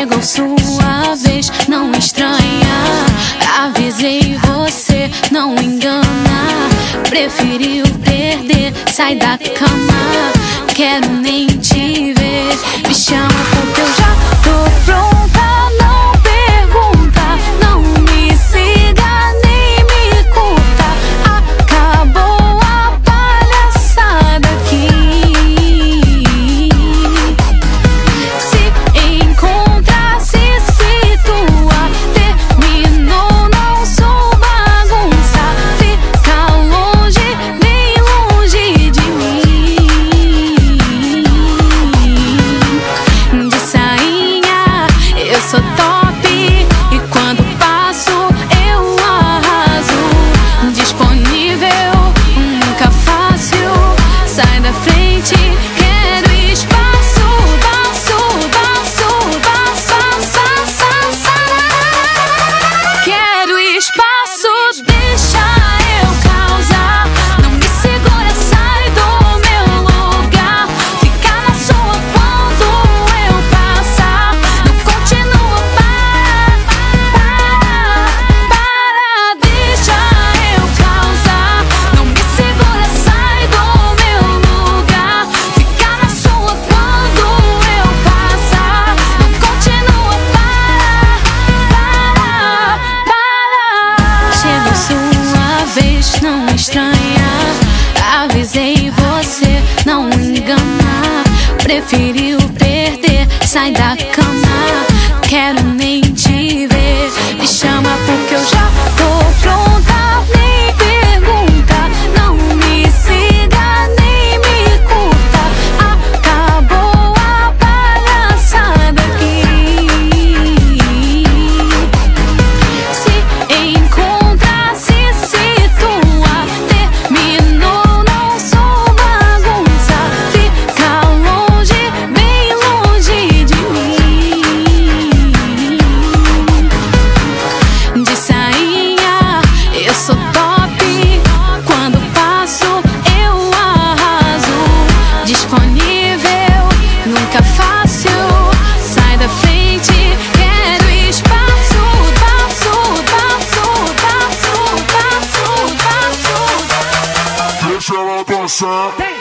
Chegou sua vez, não estranha. Avisei você, não engana. Preferiu perder, sai da cama. Quero nem te ver, waiting avisei você não enganar. Preferiu perder, sai da cama. Quero dançar. Hey!